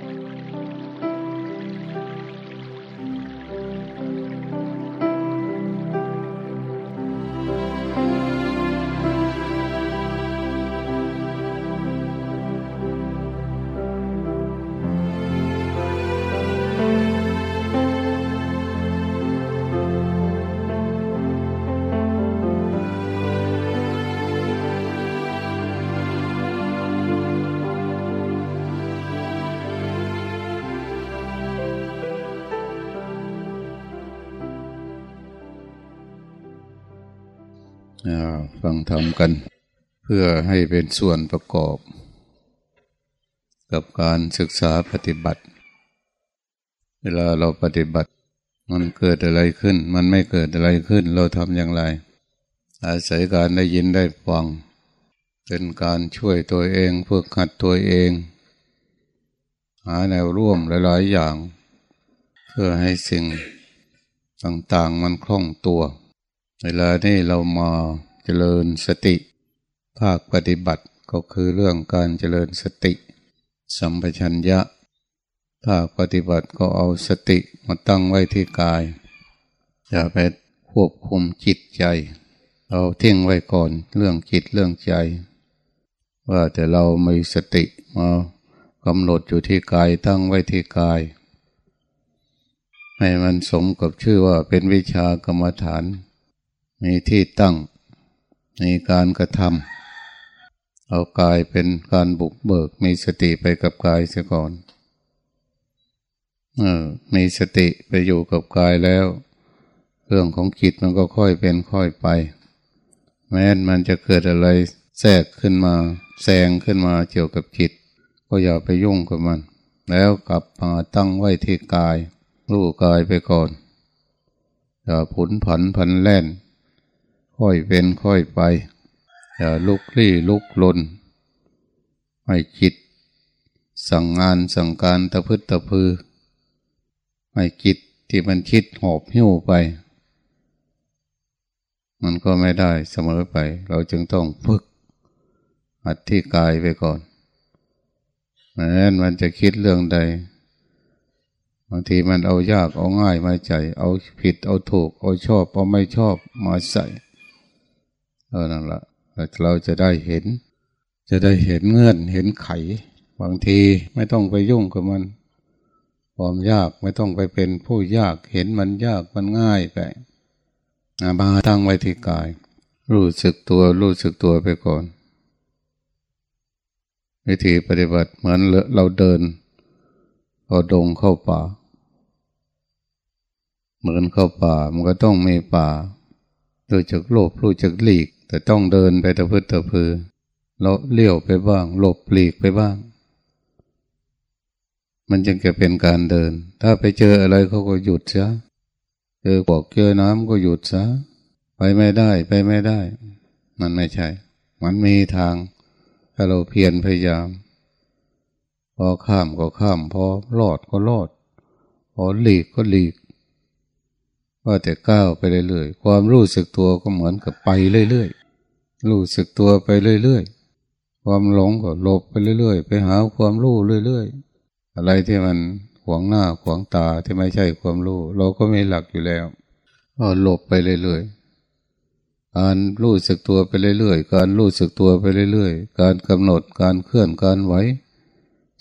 ฟั งธรรมกัน เพื่อให้เป็นส่วนประกอบ กับการศึกษาปฏิบัติ เวลาเราปฏิบัติ มันเกิดอะไรขึ้น มันไม่เกิดอะไรขึ้น เราทำอย่างไร อาศัยการได้ยินได้ฟัง เป็นการช่วยตัวเองเพื่อขัดตัวเอง หาแนวร่วมหลาย ๆ อย่าง เพื่อให้สิ่งต่างๆมันคล่องตัว เวลานี้เรามา เจริญสติ ภาคปฏิบัติก็คือเรื่องการเจริญสติ สัมปชัญญะ ภาคปฏิบัติก็เอาสติมาตั้งไว้ที่กาย อย่าไปควบคุมจิตใจ เอาเที่ยงไว้ก่อนเรื่องจิตเรื่องใจ ว่าแต่เรามีสติมากำหนดอยู่ที่กายตั้งไว้ที่กาย ให้มันสมกับชื่อว่าเป็นวิชากรรมฐาน มีที่ตั้ง ในการกระทำเอากายเป็นการบุกเบิกมีสติไปกับกายเสียก่อนเออมีสติไปอยู่กับกายแล้ว เรื่องของจิตมันก็ค่อยเป็นค่อยไป แม้นมันจะเกิดอะไรแทรกขึ้นมาแซงขึ้นมาเกี่ยวกับจิต ก็อย่าไปยุ่งกับมัน แล้วกลับมาตั้งไว้ที่กาย รู้กายไปก่อนอย่าผุนผันพันแล่น ค่อยเป็นค่อยไป อย่าลุกลี้ลุกลน ให้จิต สั่งงานสั่งการตะพึดตะพือ ให้จิตที่มันคิดหอบหิ้วไป มันก็ไม่ได้เสมอไป เราจึงต้องฝึกอัดที่กายไปก่อนแม้นมันจะคิดเรื่องใดบางทีมันเอายากเอาง่ายมาใจ เอาผิดเอาถูก เอาชอบเอาไม่ชอบมาใส่ เออนั่นละเราจะได้เห็น จะได้เห็นเงื่อนเห็นไข บางทีไม่ต้องไปยุ่งกับมันความยากไม่ต้องไปเป็นผู้ยากเห็นมันยากมันง่ายไปมาตั้งไว้ที่กาย รู้สึกตัวรู้สึกตัวไปก่อน วิธีปฏิบัติเหมือนเราเดินเอาดงเข้าป่า เหมือนเข้าป่ามันก็ต้องมีป่ารู้จักโลภรู้จักหลีก แต่ต้องเดินไปตะพื้นตะพือเราเลี้ยวไปบ้าง หลบหลีกไปบ้าง มันจึงจะเป็นการเดิน ถ้าไปเจออะไรเขาก็หยุดซะเจอปอกเจอน้ำก็หยุดซะไปไม่ได้ไปไม่ได้ มันไม่ใช่ มันมีทาง ถ้าเราเพียรพยายาม พอข้ามก็ข้าม พอรอดก็รอด พอหลีกก็หลีก ว่าแต่ก้าวไปเรื่อยๆ ความรู้สึกตัวก็เหมือนกับไปเรื่อยๆ รู้สึกตัวไปเรื่อยๆ ความหลงก็หลบไปเรื่อยๆ ไปหาความรู้เรื่อยๆ อะไรที่มันขวางหน้าขวางตาที่ไม่ใช่ความรู้ เราก็ไม่หลักอยู่แล้ว ก็หลบไปเรื่อยๆ การรู้สึกตัวไปเรื่อยๆ การรู้สึกตัวไปเรื่อยๆ การกำหนดการเคลื่อนการไหว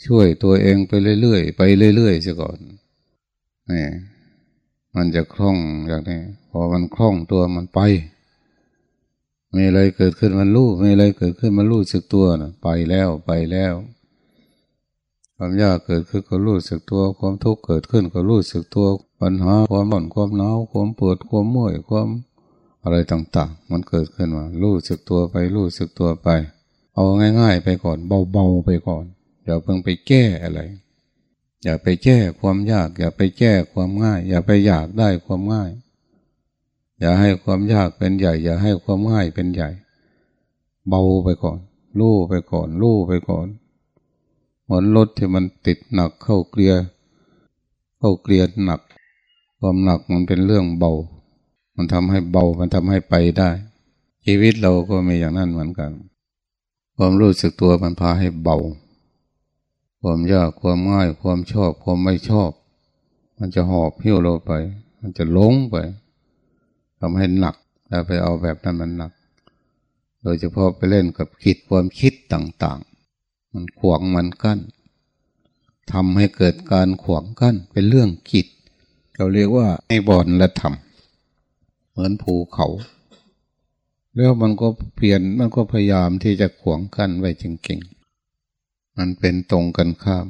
ช่วยตัวเองไปเรื่อยๆ ไปเรื่อยๆเสียก่อนนี่ มันจะคล่องอย่างนี้พอมันคล่องตัวมันไป มีอะไรเกิดขึ้นมันรู้มีอะไรเกิดขึ้นมันรู้สึกตัวนะไปแล้วไปแล้วความยากเกิดขึ้นก็รู้สึกตัว ความทุกข์เกิดขึ้นก็รู้สึกตัวปัญหาความบ่นความหนาวความปวดความเมื่อยความอะไรต่างๆ มันเกิดขึ้นมารู้สึกตัวไปรู้สึกตัวไป เอาง่าย ๆ ไปก่อน เบาๆไปก่อนอย่าเพิ่งไปแก้อะไร อย่าไปแก้ความยาก อย่าไปแก้ความง่าย อย่าไปอยากได้ความง่าย อย่าให้ความยากเป็นใหญ่ อย่าให้ความง่ายเป็นใหญ่ เบาไปก่อน ลู่ไปก่อน ลู่ไปก่อนเหมือนรถที่มันติดหนักเข้าเกลียเข้าเกลียหนัก ความหนักมันเป็นเรื่องเบา มันทำให้เบามันทำให้ไปได้ ชีวิตเราก็มีอย่างนั้นเหมือนกัน ความรู้สึกตัวมันพาให้เบา ความยากความง่ายความชอบความไม่ชอบ มันจะหอบหิ้วเราไป มันจะล้งไปทำให้หนักถ้าไปเอาแบบนั้นมันหนัก โดยเฉพาะไปเล่นกับคิดความคิดต่างๆ มันขวางมันกั้นทำให้เกิดการขวางกั้นเป็นเรื่องคิดเราเรียกว่าไอ้บอลและธรรมเหมือนภูเขา แล้วมันก็เปลี่ยนมันก็พยายามที่จะขวางกั้นไว้จริงๆ มันเป็นตรงกันข้าม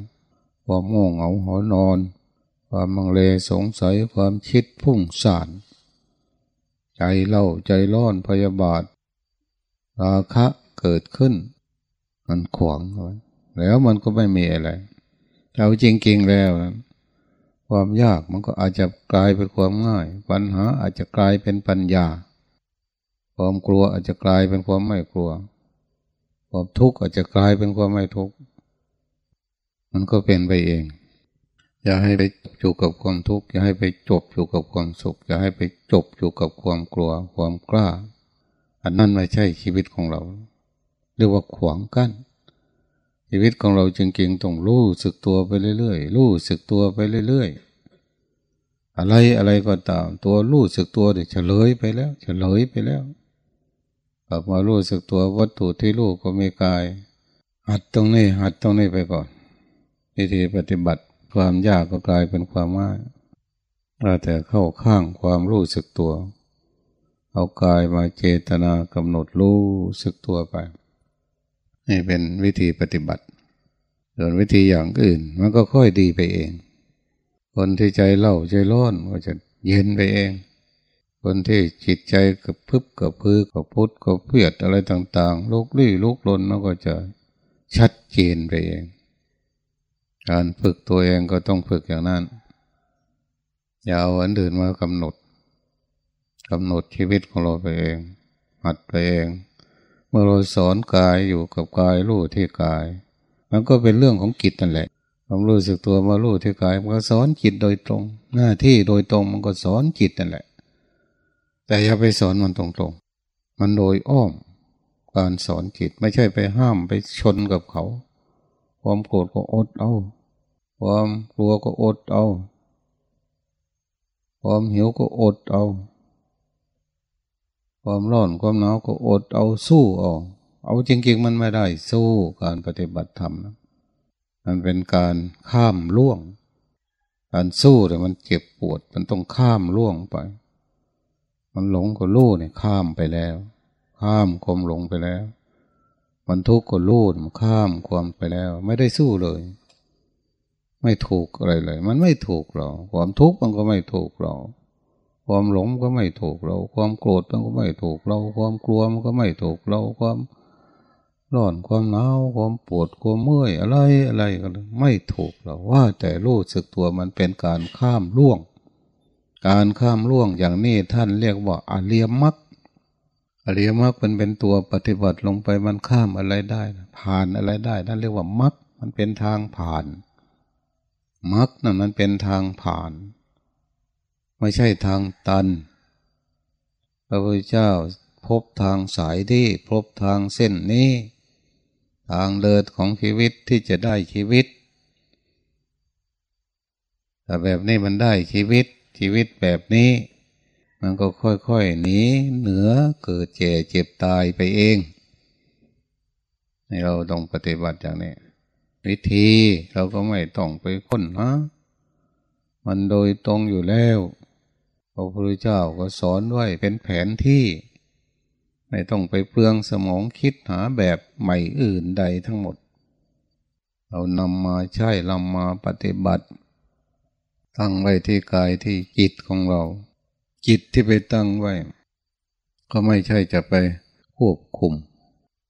ความโง่เหงาหอนอน ความมังเลสงสัยความคิดพุ่งสานใจเล่าใจร้อนพยาบาท ราคะเกิดขึ้น มันขวางไว้แล้วมันก็ไม่มีอะไรเอาจริงๆแล้วนะความยากมันก็อาจจะกลายเป็นความง่าย ปัญหาอาจจะกลายเป็นปัญญา ความกลัวอาจจะกลายเป็นความไม่กลัว ความทุกข์อาจจะกลายเป็นความไม่ทุกข์ มันก็เป็นไปเอง อย่าให้ไปอยู่กับความทุกข์อย่าให้ไปจบอยู่กับความสุขอย่าให้ไปจบอยู่กับความกลัวความกล้า อันนั้นไม่ใช่ชีวิตของเรา เรียกว่าขวางกัน้นชีวิตของเราจริงต้องรู้สึกตัวไปเรื่อยๆรู้สึกตัวไปเรื่อยๆ อะไรอะไรก็ตาม ตัวรู้สึกตัวเดี๋ยวเฉลยไปแล้ว เฉลยไปแล้วกลับมารู้สึกตัววัตถุที่รู้ก็มีกาย หัดตรงนี้หัดตรงนี้ไปก่อน วิธีปฏิบัติความยากก็กลายเป็นความง่ายแต่เข้าข้างความรู้สึกตัว เอากายมาเจตนากำหนดรู้สึกตัวไป นี่เป็นวิธีปฏิบัติ ส่วนวิธีอย่างอื่น มันก็ค่อยดีไปเอง คนที่ใจเล่าใจร้อนก็จะเย็นไปเอง คนที่จิตใจกับพึบกับพือกับพุทธกับเพียดอะไรต่าง ๆ ลุกลี้ลุกลนมันก็จะชัดเจนไปเอง การฝึกตัวเองก็ต้องฝึกอย่างนั้น อย่าเอาอันอื่นมากำหนดกำหนดชีวิตของเราไปเอง หัดไปเอง เมื่อเราสอนกายอยู่กับกายรู้ที่กาย มันก็เป็นเรื่องของกิจนั่นแหละความรู้สึกตัวมารู้ที่กายมันก็สอนจิตโดยตรง หน้าที่โดยตรงมันก็สอนจิตนั่นแหละ แต่อย่าไปสอนมันตรงๆ มันโดยอ้อม การสอนจิตไม่ใช่ไปห้ามไปชนกับเขา ความโกรธก็อดเอา ความกลัวก็อดเอา ความหิวก็อดเอา ความร้อนความหนาวก็อดเอาสู้เอา เอาจริงๆมันไม่ได้สู้การปฏิบัติธรรมนะมันเป็นการข้ามล่วง การสู้แต่มันเจ็บปวดมันต้องข้ามล่วงไป มันหลงก็รู้เนี่ยข้ามไปแล้ว ข้ามความหลงไปแล้ว มันทุกข์ก็รู้มันข้ามความไปแล้ว ไม่ได้สู้เลย ไม่ถูกอะไรเลย มันไม่ถูกเรา ความทุกข์มันก็ไม่ถูกเรา ความหลงก็ไม่ถูกเรา ความโกรธมันก็ไม่ถูกเรา ความกลัวมันก็ไม่ถูกเรา ความร้อนความหนาวความปวดความเมื่อยอะไรอะไรก็ไม่ถูกเราว่าแต่รู้สึกตัวมันเป็นการข้ามล่วง การข้ามล่วงอย่างนี้ท่านเรียกว่าอาเริยมรรคอริยมรรคมันเป็นตัวปฏิบัติลงไปมันข้ามอะไรได้ ผ่านอะไรได้นั่นเรียกว่ามรรคมันเป็นทางผ่าน มรรคนั่นมันเป็นทางผ่าน ไม่ใช่ทางตัน พระพุทธเจ้าพบทางสายที่พบทางเส้นนี้ ทางเดินของชีวิตที่จะได้ชีวิต แต่แบบนี้มันได้ชีวิตชีวิตแบบนี้ มันก็ค่อยๆหนีเหนือเกิดเจ็บเจ็บตายไปเอง ให้เราต้องปฏิบัติอย่างนี้ วิธีเราก็ไม่ต้องไปค้นนะมันโดยตรงอยู่แล้วพระพุทธเจ้าก็สอนไว้เป็นแผนที่ ไม่ต้องไปเปลืองสมองคิดหาแบบใหม่อื่นใดทั้งหมด เรานำมาใช้นำมาปฏิบัติ ตั้งไว้ที่กายที่จิตของเรา จิตที่ไปตั้งไว้ ก็ไม่ใช่จะไปควบคุม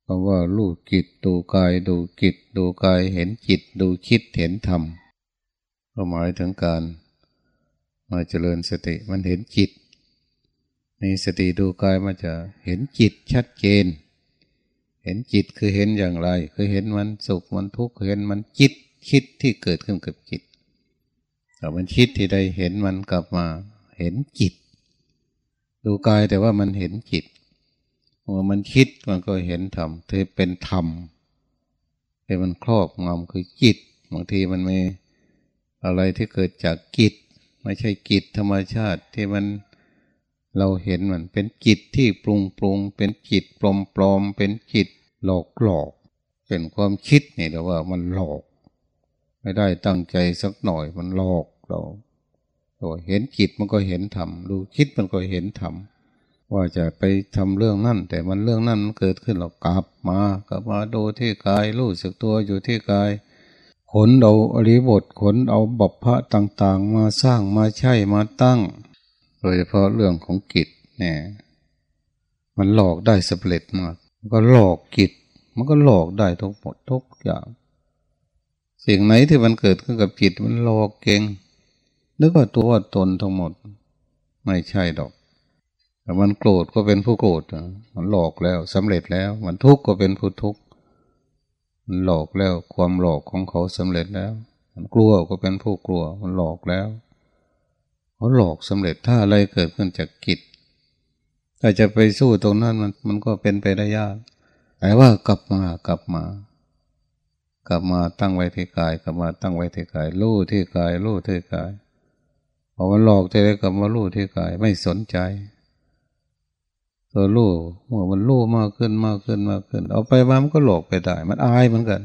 เพราะว่าลูกจิตดูกายดูจิตดูกายเห็นจิตดูคิดเห็นธรรมก็หมายถึงการมาเจริญสติมันเห็นจิต มีสติดูกายมันจะเห็นจิตชัดเจน เห็นจิตคือเห็นอย่างไร คือเห็นมันสุขมันทุกข์เห็นมันจิตคิดที่เกิดขึ้นกับจิตแต่มันคิดที่ใดเห็นมันกลับมา เห็นจิต ดูกายแต่ว่ามันเห็นจิต เมื่อมันคิดมันก็เห็นธรรมเธอเป็นธรรมที่มันครอบงำคือจิตบางทีมันมีอะไรที่เกิดจากกิจไม่ใช่กิจธรรมชาติที่มันเราเห็นมันเป็นจิตที่ปรุงปรุง เป็นจิตปลอมปลอมเป็นจิตหลอกหลอกเป็นความคิดนี่แต่ว่ามันหลอก ไม่ได้ตั้งใจสักหน่อยมันหลอกเราตัวเห็นจิตมันก็เห็นธรรมดูคิดมันก็เห็นธรรม ว่าจะไปทำเรื่องนั่น แต่มันเรื่องนั่นมันเกิดขึ้นเรากลับมากลับมาดูที่กายรู้สึกตัวอยู่ที่กาย ขนเอาอริบทขนเอาบัพพะต่างๆ มาสร้างมาใช้มาตั้ง โดยเฉพาะเรื่องของกิจเนี่ยมันหลอกได้สำเร็จมากมันก็หลอกกิจ มันก็หลอกได้ทุกหมดทุกอย่างสิ่งไหนที่มันเกิดขึ้นกับจิตมันหลอกเก่งนึกว่าตัวตนทั้งหมด ไม่ใช่ดอก มันโกรธก็เป็นผู้โกรธมันหลอกแล้วสำเร็จแล้ว มันทุกข์ก็เป็นผู้ทุกข์มันหลอกแล้วความหลอกของเขาสำเร็จแล้ว มันกลัวก็เป็นผู้กลัว มันหลอกแล้วเขาหลอกสำเร็จถ้าอะไรเกิดขึ้นจากกิจถ้าจะไปสู้ตรงนั้นมันมันก็เป็นไปได้ยากแต่ว่ากลับมากลับมา กลับมาตั้งไว้ที่กาย กลับมาตั้งไว้ที่กายรู้ที่กายรู้ที่กายพอมันหลอกใจะได้กลับมารู้ที่กายไม่สนใจ ตัวรู้เมื่อมันรู้มากขึ้นมากขึ้นมากขึ้น เอาไปมามันก็หลอกไปได้ มันอายเหมือนกัน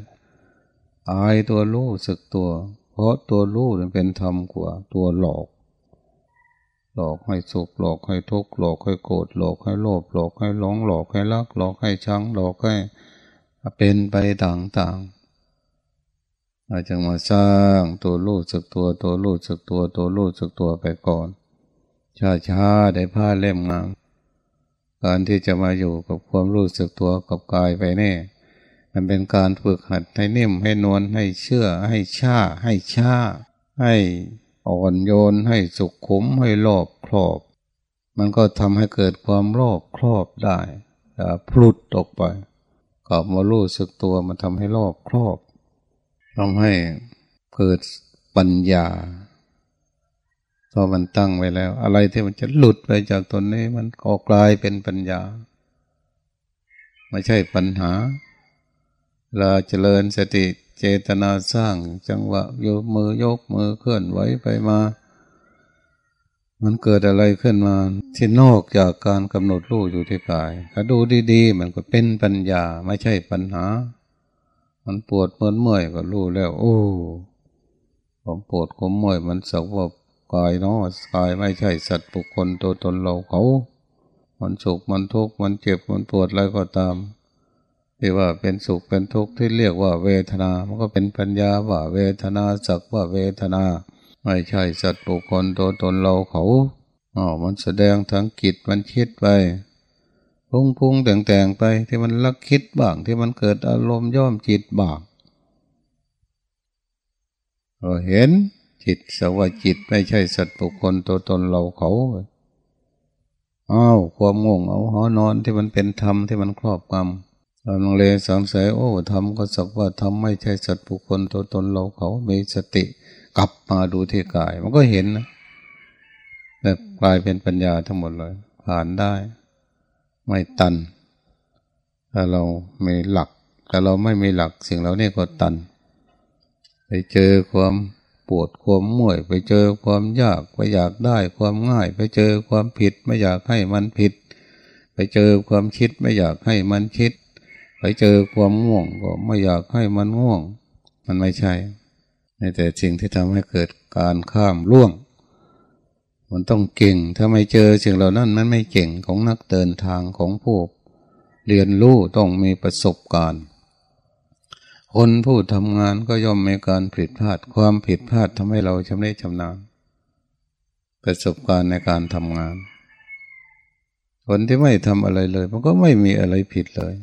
อายตัวรู้สึกตัว เพราะตัวรู้มันเป็นธรรมกว่า ตัวหลอก หลอกให้สุขหลอกให้ทุกข์หลอกให้โกรธหลอกให้โลภหลอกให้หลงหลอกให้รัก หลอกให้ชังหลอกให้เป็นไปต่างๆอาจจะมาสร้างตัวรู้สึกตัวตัวรู้สึกตัวตัวรู้สึกตัวไปก่อนช้าช้าได้ผ้าเล่มงาม การที่จะมาอยู่กับความรู้สึกตัวกับกายไปแน่มันเป็นการฝึกหัดให้นิ่มให้นวลให้เชื่อ ให้ชาให้ชาให้อ่อนโยนให้สุขขุมให้โลภครอบ มันก็ทำให้เกิดความโลภครอบได้อย่าพลุดตกไปกลับมารู้สึกตัวมันทำให้โลภครอบทำให้เกิดปัญญา พอมันตั้งไว้แล้ว อะไรที่มันจะหลุดไปจากตนนี้ มันก็กลายเป็นปัญญา ไม่ใช่ปัญหา เราเจริญสติเจตนาสร้างจังหวะยกมือยกมือเคลื่อนไหวไปมา มันเกิดอะไรขึ้นมา ที่นอกจากการกำหนดรู้อยู่ที่กาย ถ้าดูดีๆ มันก็เป็นปัญญาไม่ใช่ปัญหา มันปวดเมื่อยก็รู้แล้ว โอ้ผมปวดผมเมื่อยมันสักว่า กายเนาะกายไม่ใช่สัตว์บุคคลตัวตนเราเขา มันสุขมันทุกข์มันเจ็บมันปวดอะไรก็ตามที่ว่าเป็นสุขเป็นทุกข์ที่เรียกว่าเวทนา มันก็เป็นปัญญาว่าเวทนาสักว่าเวทนา ไม่ใช่สัตว์บุคคลตัวตนเราเขาอ๋อมันแสดงทั้งกิจมันคิดไปพุ่งพุ่งแต่งแต่งไปที่มันลักคิดบ้างที่มันเกิดอารมณ์ย่อมจิตบ้างเราเห็น จิตสว่าจิตไม่ใช่สัตว์บุคคลตัวตนเราเขาอ้าวความง่วงเอาหอนอนที่มันเป็นธรรมที่มันครอบงำลังเลสงสัยโอ้ทำก็สักว่าทำไม่ใช่สัตว์บุคคลตัวตนเราเขามีสติกลับมาดูที่กาย มันก็เห็นนะแต่กลายเป็นปัญญาทั้งหมดเลย ผ่านได้ ไม่ตันถ้าเราไม่หลักถ้าเราไม่มีหลักสิ่งเหล่านี้ก็ตัน ไปเจอความ ปวดความม่วยไปเจอความยากไปอยากได้ความง่าย ไปเจอความผิดไม่อยากให้มันผิด ไปเจอความคิดไม่อยากให้มันคิด ไปเจอความง่วงก็ไม่อยากให้มันง่วง มันไม่ใช่ในแต่สิ่งที่ทำให้เกิดการข้ามล่วง มันต้องเก่งถ้าไม่เจอสิ่งเหล่านั้นมันไม่เก่งของนักเดินทางของผู้เรียนรู้ต้องมีประสบการณ์ คนผู้ทำงานก็ย่อมมีการผิดพลาด ความผิดพลาดทำให้เราชำนิชำนาญประสบการณ์ในการทำงาน คนที่ไม่ทำอะไรเลย มันก็ไม่มีอะไรผิดเลย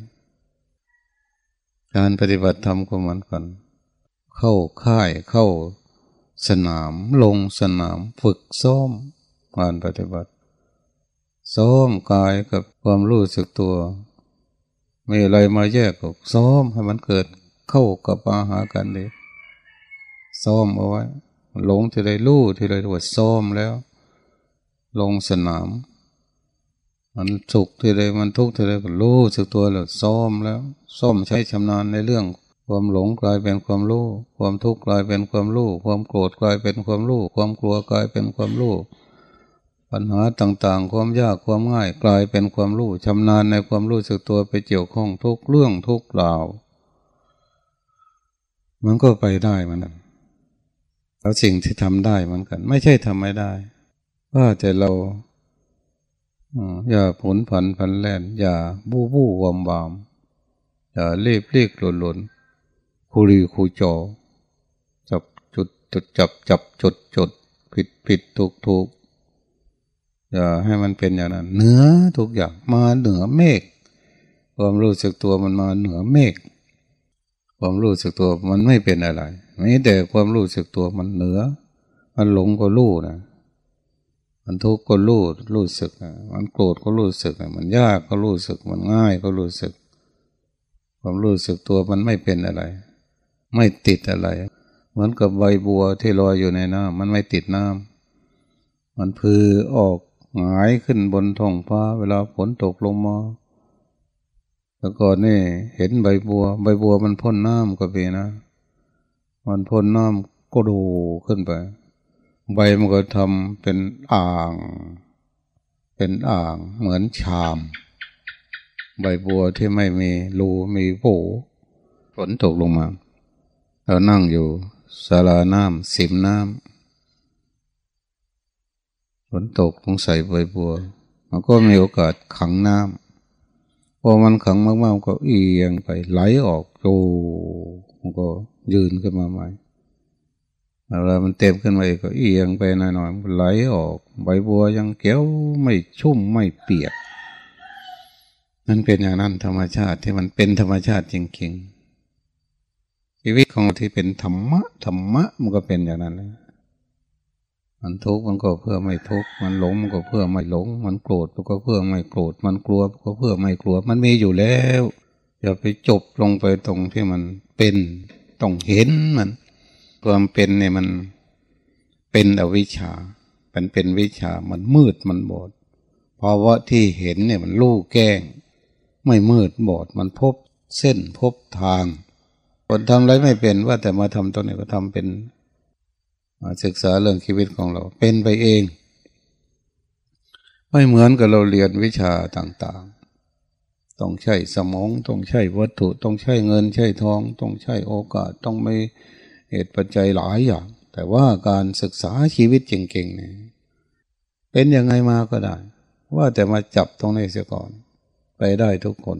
การปฏิบัติธรรมก็เหมือนกัน เข้าค่ายเข้าสนามลงสนามฝึกซ้อมการปฏิบัติซ้อมกายกับความรู้สึกตัว ไมีอะไรมาแยกก็ซ้อมให้มันเกิด เข้ากับอาหากันเลยซ้อมเอาไว้หลงที่ใดรู้ที่ใดตัวซ้อมแล้ว ลงสนาม มันสุขทีไรมันทุกข์ทีไรก็รู้สึกตัวแล้วซ้อมแล้วซ้อมใช้ชำนาญในเรื่อง ความหลงกลายเป็นความรู้ความทุกข์กลายเป็นความรู้ความโกรธกลายเป็นความรู้ความกลัวกลายเป็นความรู้ปัญหาต่างๆ ความยากความง่ายกลายเป็นความรู้ชำนาญในความรู้สึกตัวไปเกี่ยวข้องทุกเรื่องทุกราว มันก็ไปได้เหมือนกันแล้วสิ่งที่ทำได้เหมือนกัน ไม่ใช่ทำไม่ได้ว่าแต่เราอย่าผลผันพันแล่น อย่าบู้บู้วอมวาม อย่าเรีบเรียกหล่นหล่นคูรีคูจอ จับจุดจุดจับจับจุดจุดผิดผิดถูกถูกอย่าให้มันเป็นอย่างนั้น เหนือทุกอย่างมาเหนือเมฆความรู้สึกตัวมันมาเหนือเมฆ ความรู้สึกตัวมันไม่เป็นอะไรไม่แต่ความรู้สึกตัวมันเหนือ มันหลงก็รู้นะมันทุกข์ก็รู้รู้สึกมันโกรธก็รู้สึกมันยากก็รู้สึก มันง่ายก็รู้สึก ความรู้สึกตัวมันไม่เป็นอะไร ไม่ติดอะไร เหมือนกับใบบัวที่ลอยอยู่ในน้ำมันไม่ติดน้ำมันพือออกหงายขึ้นบนท้องฟ้า เวลาฝนตกลงมา แล้วก็นี่เห็นใบบัว ใบบัวมันพ่นน้ำก็เป็นนะ มันพ่นน้ำก็ดูขึ้นไป ใบมันก็ทำเป็นอ่าง เป็นอ่างเหมือนชาม ใบบัวที่ไม่มีรูมีโผฝนตกลงมา เรานั่งอยู่สาราน้ำสิมน้ำฝนตกลงใส่ใบบัว มันก็มีโอกาสขังน้ำ อมันขังมากๆก็เอียงไป ไหลออกโจมันก็ยืนขึ้นมาใหม่เวลามันเต็มขึ้นไปก็เอียงไปหน่อยๆไหลออก ใบบัวยังเกี้ยวไม่ชุ่มไม่เปียกมันเป็นอย่างนั้นธรรมชาติที่มันเป็นธรรมชาติจริงๆชีวิตของที่เป็นธรรมะธรรมะมันก็เป็นอย่างนั้นเลย มันทุกข์มันก็เพื่อไม่ทุกข์มันหลงมันก็เพื่อไม่หลง มันโกรธมันก็เพื่อไม่โกรธมันกลัวก็เพื่อไม่กลัว มันมีอยู่แล้วอย่าไปจบลงไปตรงที่มันเป็นต้องเห็นมันความเป็นเนี่ยมันเป็นอวิชชามันเป็นวิชามันมืดมันบอดเพราะว่าที่เห็นเนี่ยมันลู่แก้ง ไม่มืดบอดมันพบเส้นพบทางคนทำอะไรไม่เป็นว่าแต่มาทำตัวนี้ก็ทำเป็น ศึกษาเรื่องชีวิตของเรา เป็นไปเอง ไม่เหมือนกับเราเรียนวิชาต่างๆ ต้องใช้สมองต้องใช้วัตถุ ต้องใช้เงินใช้ทอง ต้องใช้โอกาสต้องไม่เหตุปัจจัยหลายอย่าง แต่ว่าการศึกษาชีวิตจริงๆเนี่ยเป็นยังไงมาก็ได้ ว่าแต่มาจับตรงนี้เสียก่อน ไปได้ทุกคน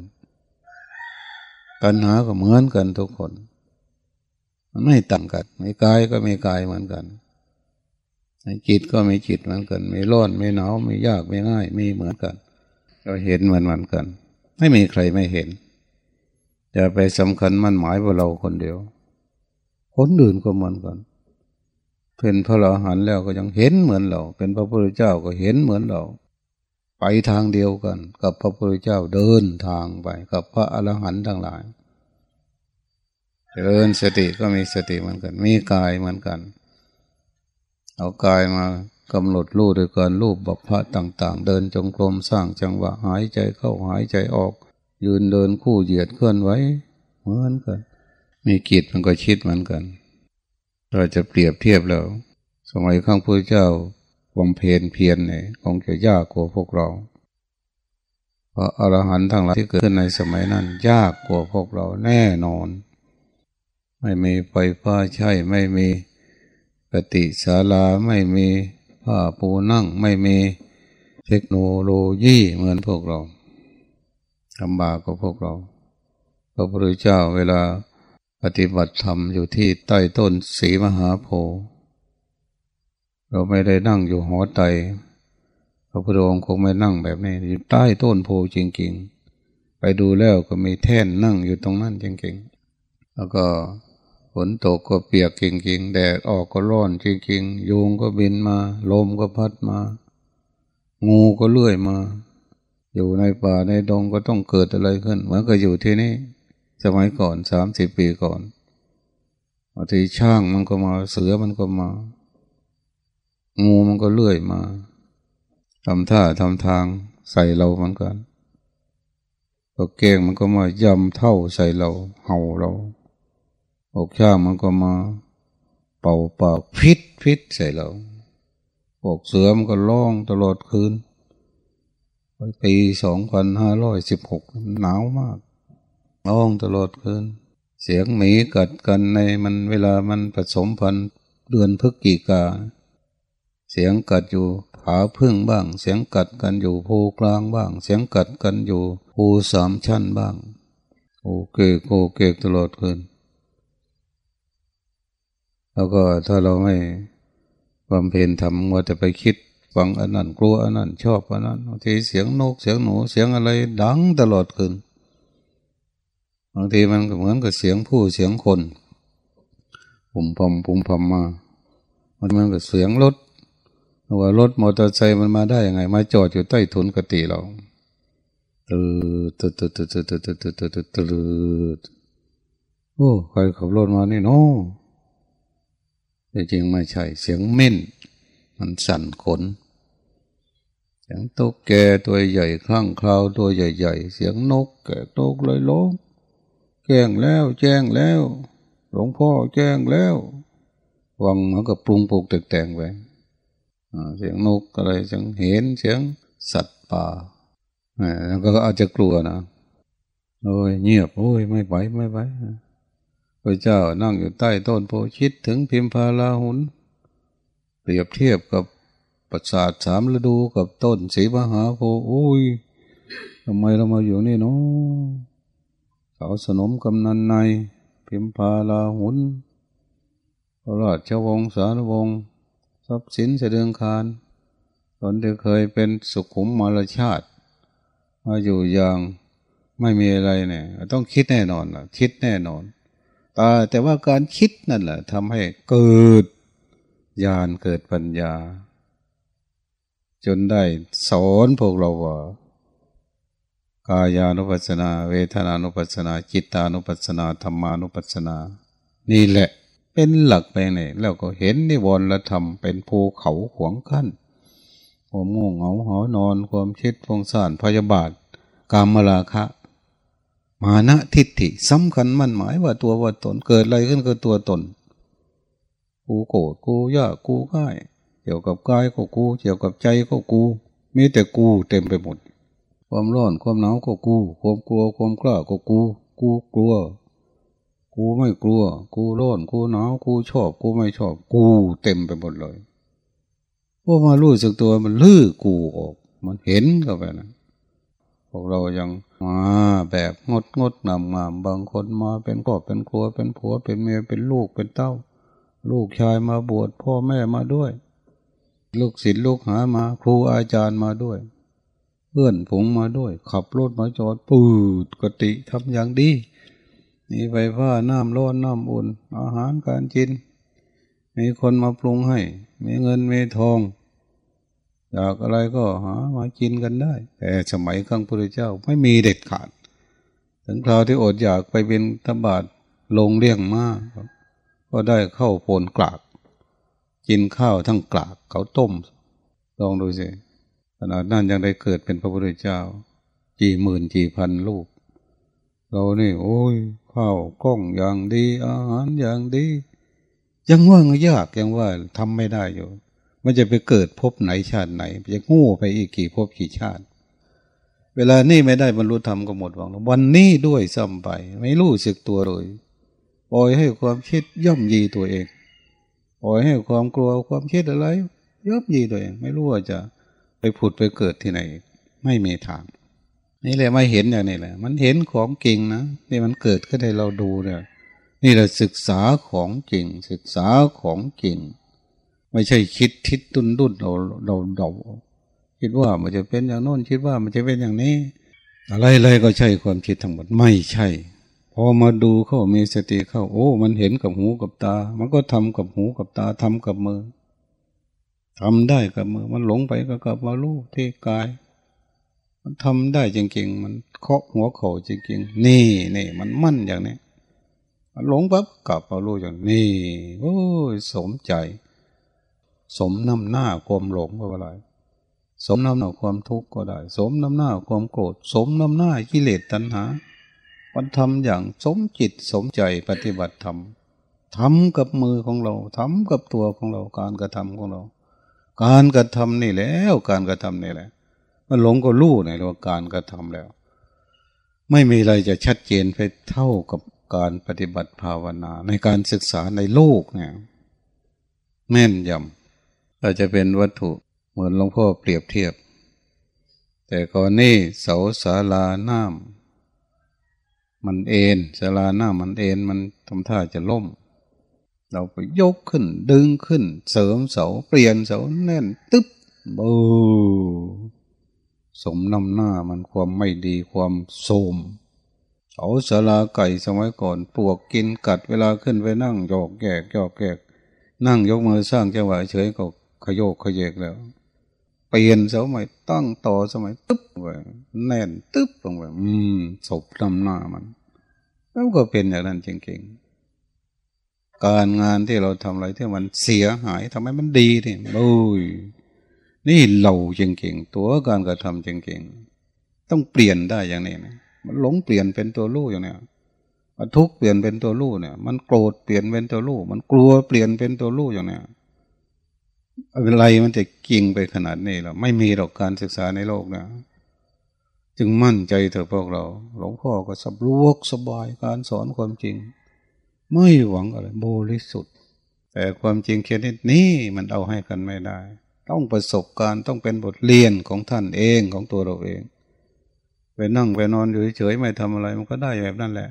ปัญหาก็เหมือนกันทุกคน มันไม่ต่างกันมีกายก็มีกายเหมือนกันจิตก็มีจิตเหมือนกันมีร้อนมีหนาวมียากมีง่ายมีเหมือนกันเราเห็นเหมือนเหมือนกัน ไม่มีใครไม่เห็นจะไปสำคัญมันหมายว่าเราคนเดียว คนอื่นก็เหมือนกันเป็นพระอรหันต์แล้วก็ยังเห็นเหมือนเรา เป็นพระพุทธเจ้าก็เห็นเหมือนเรา ไปทางเดียวกัน กับพระพุทธเจ้าเดินทางไป กับพระอรหันต์ทั้งหลาย เดินสติก็มีสติเหมือนกัน มีกายเหมือนกัน เอากายมากำหนดรูโดยการรูปบัพพะต่าง ๆ เดินจงกรมสร้างจังหวะหายใจเข้าหายใจออก ยืนเดินคู่เหยียดเคลื่อนไว้เหมือนกัน มีกิจมันก็ชิดเหมือนกัน เราจะเปรียบเทียบแล้ว สมัยข้างพระเจ้าบำเพ็ญเพียรเนี่ยคงจะยากกว่าพวกเราเพราะอรหันต์ทั้งหลายที่เกิดขึ้นในสมัยนั้น ยากกว่าพวกเราแน่นอน ไม่มีไฟฟ้าใช่ไม่มีปฏิศาลาไม่มีผ้าปูนั่งไม่มีเทคโนโลยีเหมือนพวกเราลำบากกว่าพวกเราพระพุทธเจ้าเวลาปฏิบัติธรรมอยู่ที่ใต้ต้นสีมหาโพธิ์เราไม่ได้นั่งอยู่หอไตพระพุทธองค์คงไม่นั่งแบบนี้อยู่ใต้ต้นโพจริงๆ ไปดูแล้วก็มีแท่นนั่งอยู่ตรงนั้นจริงๆ แล้วก็ นตกก็เปียกจริงๆแดดออกก็ร้อนจริงๆยุงก็บินมา ลมก็พัดมา งูก็เลื่อยมา อยู่ในป่าในดงก็ต้องเกิดอะไรขึ้นเหมือนกับอยู่ที่นี่ สมัยก่อนสามสิบปีก่อนบางทีช่างมันก็มาเสือมันก็มา งูมันก็เลื่อยมาทำท่าทำทางใส่เราเหมือนกันตัวเก่งมันก็มายำเท่าใส่เรา เห่าเรา อกช่างมันก็มา เป่าปากพิษพิษใส่เราพวกเสือมันก็ร้องตลอดคืนปีสองพันห้าร้อยสิบหกหนาวมากร้องตลอดคืน เสียงหมีกัดกันในมันเวลามันผสมพันธุ์เดือนพฤศจิกา เสียงกัดอยู่ผาพึ่งบ้าง เสียงกัดกันอยู่ภูกลางบ้าง เสียงกัดกันอยู่ภูสามชั้นบ้างโอเกกโอเกกตลอดคืน แล้วก็ถ้าเราไม่บำเพ็ญทำว่าจะไปคิดฟังอันนั้นกลัวอันนั้นชอบอันนั้นบางทีเสียงนกเสียงหนูเสียงอะไรดังตลอดคืนบางทีมันเหมือนกับเสียงผู้เสียงคนปุ่มพอมปุ่มพอมมา มันเหมือนกับเสียงรถว่ารถมอเตอร์ไซค์มันมาได้ยังไง มาจอดอยู่ใต้ถุนกติเราตืดตืดตืดตืดตืดตืดตืดตืดตืตืโอ้ใครขับรถมานี่โน้ แต่จริงไม่ใช่ เสียงเม่น มันสั่นขน เสียงตุ๊กแกตัวใหญ่คลั่งคราวตัวใหญ่ ๆ เสียงนกแกตกเลยล้มแจ้งแล้วแจ้งแล้ว หลวงพ่อแจ้งแล้ววังมันก็ปรุงปลูกแต่งไปเสียงนกอะไรเสียงเห็นเสียงสัตว์ป่าแล้วก็อาจจะกลัวนะโอ้ยเงียบโอ้ยไม่ไหวไม่ไหว ระเจ้านั่งอยู่ใต้ต้นโพชิดถึงพิมพาลาหุนเปรียบเทียบกับประสาทสามฤดูกับต้นสีมหาโพโอ้ยทำไมเรามาอยู่นี่เนาะเขาสนมกำนันใน พิมพาลาหุนพระราชวงศ์สารวงศ์ทรัพย์สินเสดืองคารตอนที่เคยเป็นสุขุมมารชาติ มาอยู่อย่างไม่มีอะไรเนี่ย ต้องคิดแน่นอนล่ะ คิดแน่นอน ตาแต่ว่าการคิดนั่นแหละทำให้เกิดญาณเกิดปัญญา จนได้สอนพวกเราว่ากายานุปัสสนา เวทนานุปัสสนา จิตานุปัสสนาธรรมานุปัสสนา นี่แหละเป็นหลักไปเนี่ยแล้วก็เห็นนิวรณธรรมเป็นภูเขาขวงขั้นความง่วงเหงาหอนอน ความคิดฟงสานพยาบาทกามราคะ มานะทิฏฐิสำคัญมั่นหมายว่าตัวว่าตนเกิดอะไรขึ้นก็ตัวตน กูโกรธกูยากกูง่ายเกี่ยวกับกายก็กู เกี่ยวกับใจก็กู มีแต่กูเต็มไปหมด ความร้อนความหนาวก็กู ความกลัวความกล้าก็กู กูกลัว กูไม่กลัว กูร้อนกูหนาวกูชอบ กูไม่ชอบ กูเต็มไปหมดเลยพวกมารู้สึกตัวมันลื้อกูออก มันเห็นก็ไปนะ พวกเรายังมาแบบงดงดงามงามบางคนมาเป็นกอบเป็นครัวเป็นผัวเป็นเมียเป็นลูกเป็นเต้า ลูกชายมาบวชพ่อแม่มาด้วย ลูกศิษย์ลูกหามาครูอาจารย์มาด้วย เพื่อนผงมาด้วย ขับรถมาจอดปืดกติทำอย่างดีมีไฟฟ้าน้ำร้อนน้ำอุ่น อาหารการกิน มีคนมาปรุงให้ มีเงินมีทอง อยากอะไรก็หามากินกันได้ แต่สมัยครั้งพระเจ้าไม่มีเด็ดขาด ถึงคราวที่อดอยากไปเป็นตบาดลงเลี้ยงมากก็ได้เข้าโพนกลาก กินข้าวทั้งกลากเขาต้ม ลองดูสิขนาดนั้นยังได้เกิดเป็นพระพุทธเจ้า กี่หมื่นกี่พันลูก เรานี่ โอ้ยข้าวกล้องอย่างดี อาหารอย่างดี ยังว่างยากยังว่าทำไม่ได้อยู่ มันจะไปเกิดพบไหนชาติไหนจะงู้ไปอีกกี่พบกี่ชาติ เวลานี่ไม่ได้บรรลุธรรมก็หมดหวังวันนี้ด้วยซ้ำไปไม่รู้สึกตัวเลยปล่อยให้ความคิดย่อมยีตัวเองปล่อยให้ความกลัวความคิดอะไรย่อมยีตัวเอง ไม่รู้ว่าจะไปผุดไปเกิดที่ไหน ไม่มีทางนี่แหละไม่เห็นอย่างนี้แหละ มันเห็นของจริงนะนี่มันเกิดขึ้นให้เราดูเนี่ยนี่เราศึกษาของจริง ศึกษาของจริง ไม่ใช่คิดทิศตุนดุนเราเราเดาคิดว่ามันจะเป็นอย่างโน้นคิดว่ามันจะเป็นอย่างนี้ อะไรอะไรก็ใช่ความคิดทั้งหมดไม่ใช่พอมาดูเข้ามีสติเข้า โอ้ มันเห็นกับหูกับตา มันก็ทำกับหูกับตาทำกับมือทำได้กับมือ มันหลงไปก็กลับมาลูกที่กาย มันทำได้จริงๆ มันเคาะหัวเข่าจริงๆ นี่นี่มันมั่นอย่างนี้มันหลงปั๊บกลับมารู้อย่างนี้โอ้ยสมใจ สมน้ำหน้าความหลงก็อะไรสมน้ำหน้าความทุกข์ก็ได้ สมน้ำหน้าความโกรธ สมน้ำหน้ากิเลสตัณหามันทำอย่างสมจิตสมใจปฏิบัติธรรมทำกับมือของเราทำกับตัวของเราการกระทำของเรา การกระทำนี่แล้วการกระทำนี่แหละ มันหลงก็รู้ในว่าการกระทำแล้ว ไม่มีอะไรจะชัดเจนไปเท่ากับการปฏิบัติภาวนา ในการศึกษาในโลกเนี่ยแม่นยำ อาจจะเป็นวัตถุเหมือนหลวงพ่อเปรียบเทียบ แต่ก่อนนี้เสาศาลาน้ำมันเอ็นศาลาน้ำมันเอ็นมันทำท่าจะล่ม เราไปยกขึ้น ดึงขึ้น เสริมเสาเปลี่ยนเสาแน่น ตึ๊บโบสมนำหน้ามันความไม่ดีความโทมเสาศาลาไก่สมัยก่อนปวกกินกัดเวลาขึ้นไปนั่งหยอกแกกหยอกแกกนั่งยกมือสร้างจังหวะเฉยก็ ขยโยกขยเยกแล้ว เปลี่ยนเสาใหม่ตั้งต่อสมัยตึ๊บไปแน่นตึ๊บลงไปอืมศพนำหน้ามันแล้วก็เป็นอย่างนั้นจริงๆ การงานที่เราทำอะไรที่มันเสียหายทำให้มันดีนี่โอ้ยนี่เราจริงๆตัวการกระทำจริงๆต้องเปลี่ยนได้อย่างนี้นะมันหลงเปลี่ยนเป็นตัวรู้อย่างเนี้ยมันทุกเปลี่ยนเป็นตัวรู้เนี่ย มันโกรธเปลี่ยนเป็นตัวรู้ มันกลัวเปลี่ยนเป็นตัวรู้อย่างเนี้ย อะไรมันจะกิ่งไปขนาดนี้หรอไม่มีหรอกการศึกษาในโลกนะ จึงมั่นใจเถอะพวกเรา หลวงพ่อก็สับลวกสบายการสอนความจริง ไม่หวังอะไรบริสุทธิ์ แต่ความจริงแค่นี้นี่มันเอาให้กันไม่ได้ ต้องประสบการณ์ต้องเป็นบทเรียนของท่านเองของตัวเราเองไปนั่งไปนอนอยู่เฉยไม่ทำอะไรมันก็ได้แบบนั้นแหละ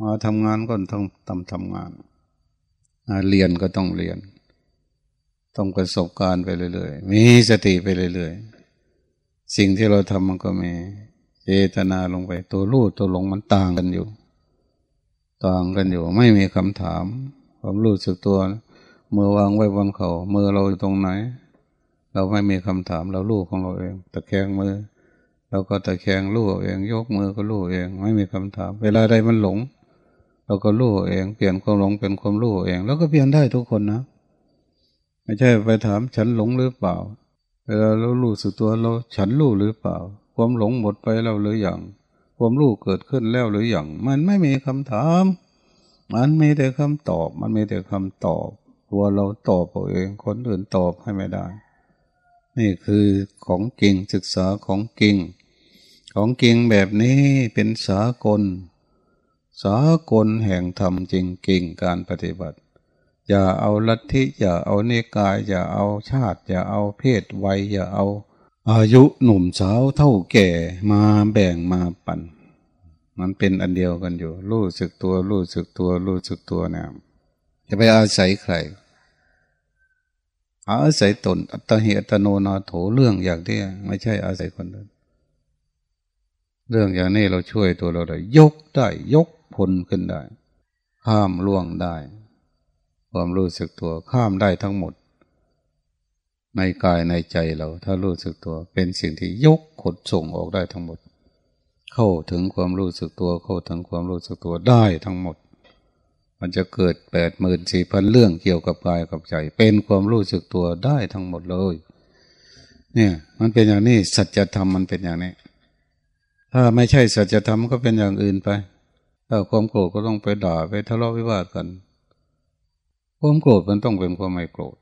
มาทำงานก็ต้องทำทำงานเรียนก็ต้องเรียน ต้องประสบการณ์ไปเรื่อยๆ มีสติไปเรื่อยๆ สิ่งที่เราทำมันก็มี เจตนาลงไป ตัวรู้ตัวหลงมันต่างกันอยู่ ต่างกันอยู่ ไม่มีคำถาม ความรู้สึกตัว มือวางไว้บนเขามือเราอยู่ตรงไหน เราไม่มีคำถามเรารู้ของเราเอง ตะแคงมือเราก็ตะแคงรู้เอง ยกมือก็รู้เอง ไม่มีคำถาม เวลาใดมันหลง เราก็รู้เอง เปลี่ยนความหลงเป็นความรู้เอง แล้วก็เปลี่ยนได้ทุกคนนะ ไม่ใช่ไปถามฉันหลงหรือเปล่า เวลาเรารู้สึกตัวเราฉันรู้หรือเปล่า ความหลงหมดไปแล้วหรืออย่าง ความรู้เกิดขึ้นแล้วหรืออย่าง มันไม่มีคำถาม มันมีแต่คำตอบ มันมีแต่คำตอบ ตัวเราตอบเอาเอง คนอื่นตอบให้ไม่ได้ นี่คือของจริงศึกษาของจริง ของจริงแบบนี้เป็นสากล สากลแห่งธรรมจริงกิ่งการปฏิบัติ อย่าเอาลัทธิอย่าเอาเนกายอย่าเอาชาติ อย่าเอาเพศวัยอย่าเอา อายุหนุ่มสาวเท่าแก่มาแบ่งมาปันมันเป็นอันเดียวกันอยู่ รู้สึกตัวรู้สึกตัวรู้สึกตัวเนี่ยจะไปอาศัยใคร อาศัยตน อัตเหตโนนาโถเรื่องอย่างที่ไม่ใช่อาศัยคนอื่นเรื่องอย่างนี้เราช่วยตัวเราได้ยกได้ ยกพ้นขึ้นได้ข้ามล่วงได้ ความรู้สึกตัวข้ามได้ทั้งหมด ในกายในใจเรา ถ้ารู้สึกตัว เป็นสิ่งที่ยกขดส่งออกได้ทั้งหมด เข้าถึงความรู้สึกตัว เข้าถึงความรู้สึกตัวได้ทั้งหมด มันจะเกิดแปดหมื่นสี่พันเรื่องเกี่ยวกับกายกับใจ เป็นความรู้สึกตัวได้ทั้งหมดเลย เนี่ยมันเป็นอย่างนี้สัจธรรมมันเป็นอย่างนี้ถ้าไม่ใช่สัจธรรมก็เป็นอย่างอื่นไป ถ้าความโกรธก็ต้องไปด่าไปทะเลาะวิวาทกัน ความโกรธมันต้องเป็นความไม่โกรธ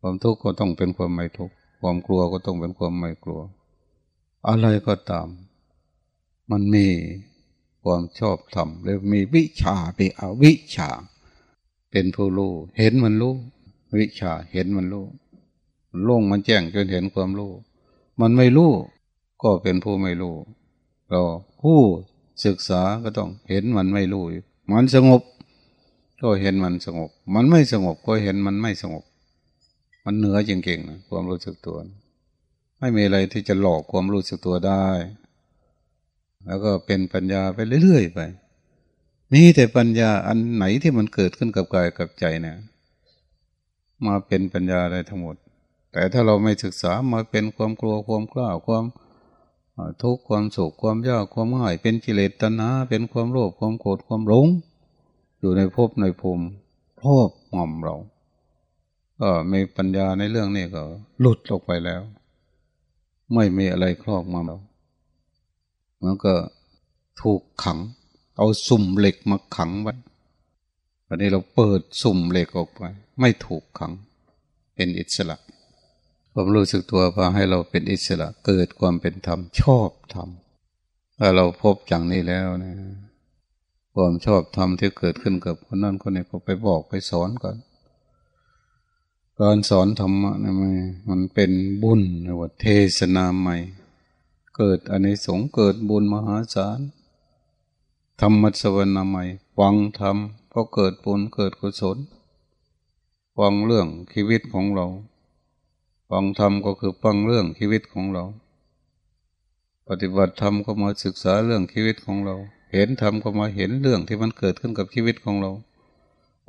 ความทุกข์ก็ต้องเป็นความไม่ทุกข์ ความกลัวก็ต้องเป็นความไม่กลัว อะไรก็ตาม มันมีความชอบธรรมหรือมีวิชาไปเอาวิชา เป็นผู้รู้เห็นมันรู้ วิชาเห็นมันรู้โล่งมันแจ้งจนเห็นความรู้ มันไม่รู้ ก็เป็นผู้ไม่รู้เราผู้ศึกษาก็ต้องเห็นมันไม่รู้ มันสงบ ก็เห็นมันสงบ มันไม่สงบก็เห็นมันไม่สงบ มันเหนือจริงๆนะความรู้สึกตัว ไม่มีอะไรที่จะหลอกความรู้สึกตัวได้ แล้วก็เป็นปัญญาไปเรื่อยๆไป มีแต่ปัญญาอันไหนที่มันเกิดขึ้นกับกายกับใจเนี่ย มาเป็นปัญญาได้ทั้งหมด แต่ถ้าเราไม่ศึกษามาเป็นความกลัวความกล้าความทุกข์ความสุขความยากความง่าย เป็นกิเลสตัณหาเป็นความโลภความโกรธความหลง อยู่ในภพในภูมิครอบงอมเราก็มีปัญญาในเรื่องนี้ก็ หลุดออกไปแล้ว ไม่มีอะไรครอบงำเรามันก็ถูกขัง เอาสุ่มเหล็กมาขังไว้วันนี้เราเปิดสุ่มเหล็กออกไป ไม่ถูกขัง เป็นอิสระความรู้สึกตัวพาให้เราเป็นอิสระเกิดความเป็นธรรมชอบธรรมถ้าเราพบอย่างนี้แล้วเนี่ย ความชอบธรรมที่เกิดขึ้นกับคนนั้นคนนี้ก็ไปบอกไปสอนก่อนการสอนธรรมะนะมันมันเป็นบุญนะว่าเทศนาใหม่ เกิดอันนี้สงเกิดบุญมหาศาลธรรมสวรรค์ใหม่ฟังธรรมเพราะเกิดบุญเกิดกุศลฟังเรื่องชีวิตของเราฟังธรรมก็คือฟังเรื่องชีวิตของเรา ปฏิบัติธรรมก็มาศึกษาเรื่องชีวิตของเรา เห็นธรรมก็มาเห็นเรื่องที่มันเกิดขึ้นกับชีวิตของเรา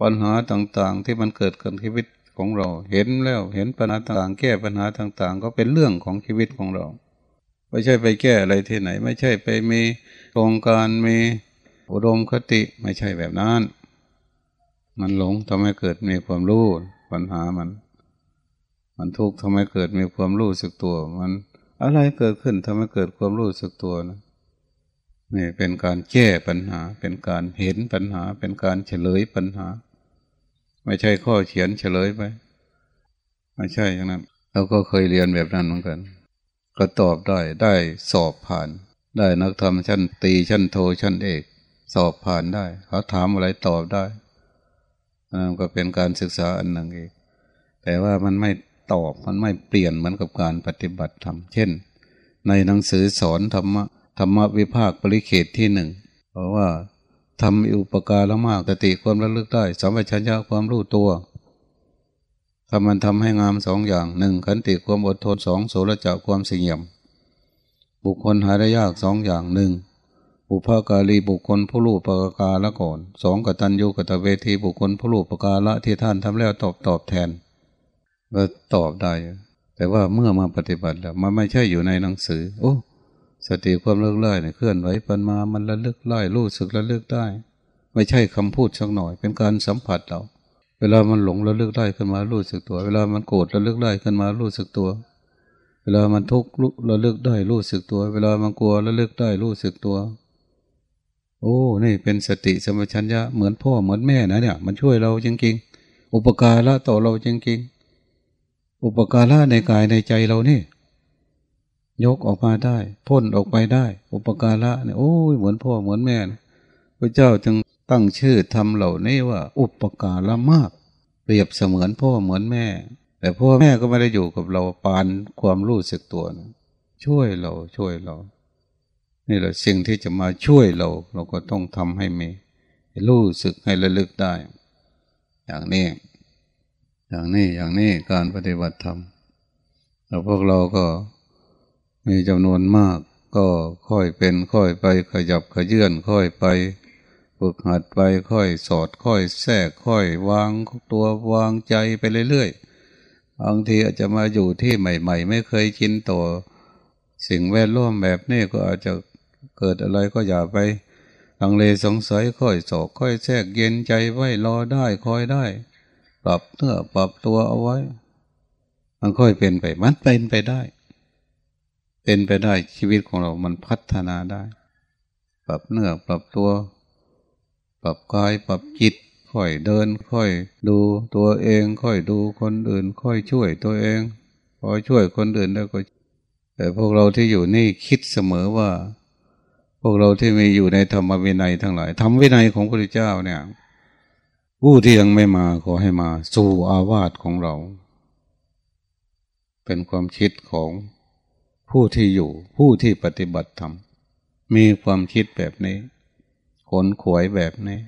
ปัญหาต่างๆที่มันเกิดกับชีวิตของเรา เห็นแล้วเห็นปัญหาต่างๆ แก้ปัญหาต่างๆ ก็เป็นเรื่องของชีวิตของเรา ไม่ใช่ไปแก้อะไรที่ไหน ไม่ใช่ไปมีโครงการมีอุดมคติไม่ใช่แบบนั้น มันหลงทำให้เกิดมีความรู้ปัญหามัน มันทุกข์ทำให้เกิดมีความรู้สึกตัว มันอะไรเกิดขึ้นทำให้เกิดความรู้สึกตัวนะ นี่เป็นการแก้ปัญหา เป็นการเห็นปัญหา เป็นการเฉลยปัญหา ไม่ใช่ข้อเขียนเฉลยไป ไม่ใช่อย่างนั้นเราก็เคยเรียนแบบนั้นเหมือนกัน ก็ตอบได้ได้สอบผ่าน ได้นักธรรมชั้นตีชั้นโทชั้นเอก สอบผ่านได้ เขาถามอะไรตอบได้นั่นก็เป็นการศึกษาอันหนึ่งเองแต่ว่ามันไม่ตอบมันไม่เปลี่ยนเหมือนกับการปฏิบัติธรรมเช่น ในหนังสือสอนธรรมะ ธรรมวิภาคปริเขตที่หนึ่งเพราะว่าทำอุปการละมากสติความระลึกได้สัมปชัญญะความรู้ตัวทำมันทำให้งามสองอย่างหนึ่งขันติความอดทนสองโสรจะความเสียม บุคคลหาได้ยากสองอย่างหนึ่งบุพการีบุคคลผู้รู้ปกาละก่อนสองกตัญญูกตเวทีบุคคลผู้รู้ปกาละที่ท่านทำแล้วตอบตอบแทนก็ตอบได้ แต่ว่าเมื่อมาปฏิบัติแล้วมันไม่ใช่อยู่ในหนังสือ โอ้ สติความเลิกไล่เนี่ยเคลื่อนไหวปันมามันระลึกไล่รู้สึกระลึกได้ ไม่ใช่คำพูดสักหน่อย เป็นการสัมผัสเรา เวลามันหลงระลึกได้ขึ้นมารู้สึกตัว เวลามันโกรธระลึกได้ขึ้นมารู้สึกตัว เวลามันทุกข์ระลึกได้รู้สึกตัว เวลามันกลัวระลึกได้รู้สึกตัว โอ้นี่เป็นสติสมัชัญญะเหมือนพ่อเหมือนแม่นะเนี่ย มันช่วยเราจริงๆอุปการะต่อเราจริงๆอุปการะในกายในใจเรานี่ ยกออกมาได้พ่นออกไปได้ อุปการะเนี่ยโอ้ยเหมือนพ่อเหมือนแม่พระเจ้าจึงตั้งชื่อทำเหล่านี้ว่า อุปการะมาก เปรียบเสมือนพ่อเหมือนแม่ แต่พ่อแม่ก็ไม่ได้อยู่กับเราปานความรู้สึกตัวนะช่วยเราช่วยเรา นี่แหละสิ่งที่จะมาช่วยเรา เราก็ต้องทำให้มีรู้สึกให้ระลึกได้ อย่างนี้ อย่างนี้อย่างนี้การปฏิบัติธรรมแล้วพวกเราก็ มีจำนวนมาก ก็ค่อยเป็นค่อยไปขยับขยื่นค่อยไปฝึกหัดไปค่อยสอดค่อยแทรกค่อยวางตัววางใจไปเรื่อยๆบางทีอาจจะมาอยู่ที่ใหม่ ๆ ไม่เคยชินต่อสิ่งแวดล้อมแบบนี้ก็อาจจะเกิดอะไรก็อย่าไปลังเลสงสัยค่อยสอกค่อยแทรกเย็นใจไว้รอได้คอยได้ ปรับเนื้อปรับตัวเอาไว้ มันค่อยเป็นไปมันเป็นไปได้ เป็นไปได้ชีวิตของเรามันพัฒนาได้ ปรับเนื้อปรับตัว ปรับกายปรับจิต ค่อยเดิน ค่อยดูตัวเอง ค่อยดูคนอื่น ค่อยช่วยตัวเองพอช่วยคนอื่นแล้วก็ แต่พวกเราที่อยู่นี่คิดเสมอว่า พวกเราที่มีอยู่ในธรรมวินัยทั้งหลายธรรมวินัยของพระพุทธเจ้าเนี่ย ผู้ที่ยังไม่มาขอให้มาสู่อาวาสของเรา เป็นความคิดของ ผู้ที่อยู่ผู้ที่ปฏิบัติธรรมมีความคิดแบบนี้ขนขวยแบบนี้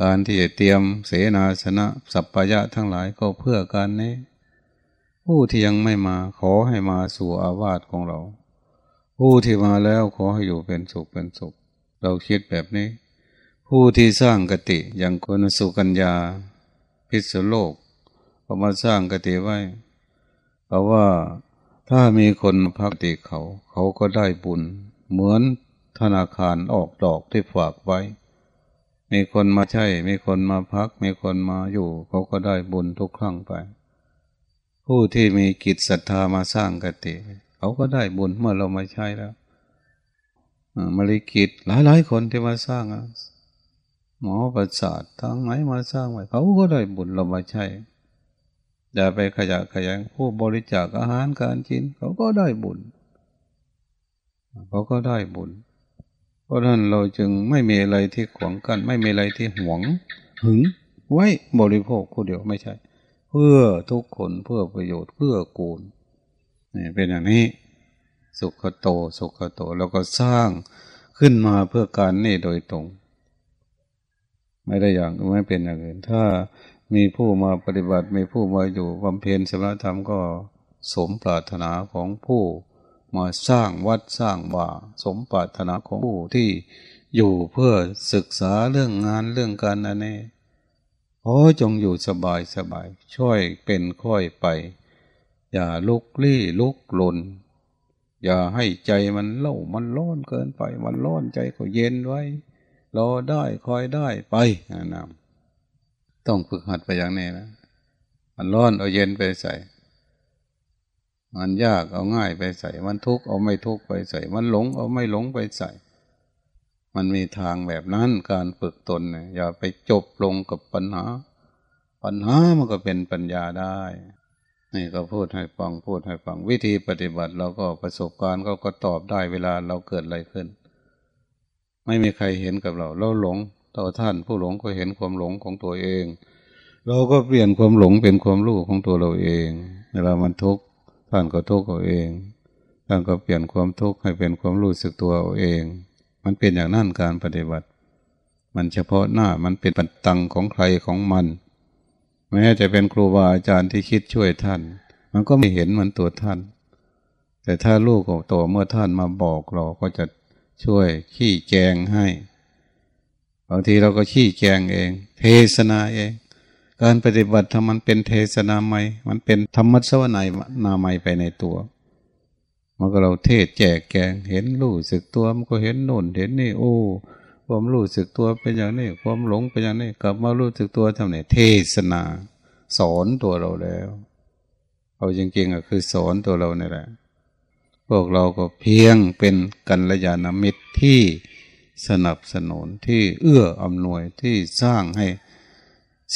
การที่จะเตรียมเสนาสนะสัพพยะทั้งหลายก็เพื่อการนี้ ผู้ที่ยังไม่มาขอให้มาสู่อาวาสของเรา ผู้ที่มาแล้วขอให้อยู่เป็นสุขเป็นสุข เราคิดแบบนี้ ผู้ที่สร้างกติอย่างคนสุกัญญา พิศโลกเขามาสร้างกติไว้เพราะว่า ถ้ามีคนพักติเขา เขาก็ได้บุญ เหมือนธนาคารออกดอกที่ฝากไว้ มีคนมาใช่มีคนมาพัก มีคนมาอยู่ เขาก็ได้บุญทุกครั้งไป ผู้ที่มีกิจศรัทธามาสร้างกติ เขาก็ได้บุญเมื่อเรามาใช้แล้วมาริกิจหลายหลายคนที่มาสร้างหมอประสาททางไหนมาสร้างไว้เขาก็ได้บุญเรามาใช้ อย่าไปขยะขยงผู้บริจาคอาหารการกิน เขาก็ได้บุญ เขาก็ได้บุญ เพราะนั้นเราจึงไม่มีอะไรที่ขวางกัน ไม่มีอะไรที่หวง หึง ไว้บริโภคผู้เดียวไม่ใช่ เพื่อทุกคนเพื่อประโยชน์เพื่อกูลนี่เป็นอย่างนี้ สุขโต สุขโตแล้วก็สร้างขึ้นมาเพื่อการนี่โดยตรง ไม่ได้อย่างไม่เป็นอย่างอื่นถ้า มีผู้มาปฏิบัติ มีผู้มาอยู่บำเพ็ญสมณธรรมก็สมปรารถนาของผู้มาสร้างวัดสร้างว่าสมปรารถนาของผู้ที่อยู่เพื่อศึกษาเรื่องงานเรื่องการนันนี้ขอจงอยู่สบายสบาย ช่วยเป็นค่อยไป อย่าลุกลี้ลุกลน อย่าให้ใจมันเล่ามันร้อนเกินไป มันร้อนใจก็เย็นไว้ รอได้คอยได้ไปนะนำ ต้องฝึกหัดไปอย่างนี้นะมันร้อนเอาเย็นไปใส่ มันยากเอาง่ายไปใส่ มันทุกข์เอาไม่ทุกข์ไปใส่ มันหลงเอาไม่หลงไปใส่ มันมีทางแบบนั้นการฝึกตนเนี่ยอย่าไปจบลงกับปัญหา ปัญหามันก็เป็นปัญญาได้นี่ก็พูดให้ฟังพูดให้ฟังวิธีปฏิบัติเราก็ประสบการณ์ก็ก็ตอบได้เวลาเราเกิดอะไรขึ้น ไม่มีใครเห็นกับเรา เราหลง ต่อท่านผู้หลงก็เห็นความหลงของตัวเอง เราก็เปลี่ยนความหลงเป็นความรู้ของตัวเราเองเวลามันทุกข์ท่านก็ทุกข์เอาเองท่านก็เปลี่ยนความทุกข์ให้เป็นความรู้สึกตัวเอาเอง มันเป็นอย่างนั้นการปฏิบัติ มันเฉพาะหน้ามันเป็นปัจตังของใครของมันแม้จะเป็นครูบาอาจารย์ที่คิดช่วยท่าน มันก็ไม่เห็นมันตัวท่าน แต่ถ้าลูกของตัวเมื่อท่านมาบอกเราก็จะช่วยขี้แจงให้ บางทีเราก็ขี้แจงเอง เทศนาเอง การปฏิบัติทำมันเป็นเทศนาใหม่มันเป็นธรรมะสวนัยนาใหม่ไปในตัวมันก็เราเทศแจกแกงเห็นรู้สึกตัวมันก็เห็นโน่นเห็นนี่โอ้ความรู้สึกตัวเป็นอย่างนี้ ความหลงเป็นอย่างนี้กลับมารู้สึกตัวทำเนี่ยเทศนา สอนตัวเราแล้วเอาจริงๆก็คือสอนตัวเราเนี่ยแหละ พวกเราก็เพียงเป็นกัลยาณมิตรที่ สนับสนุนที่เอื้ออำนวยที่สร้างให้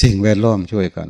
สิ่งแวดล้อมช่วยกัน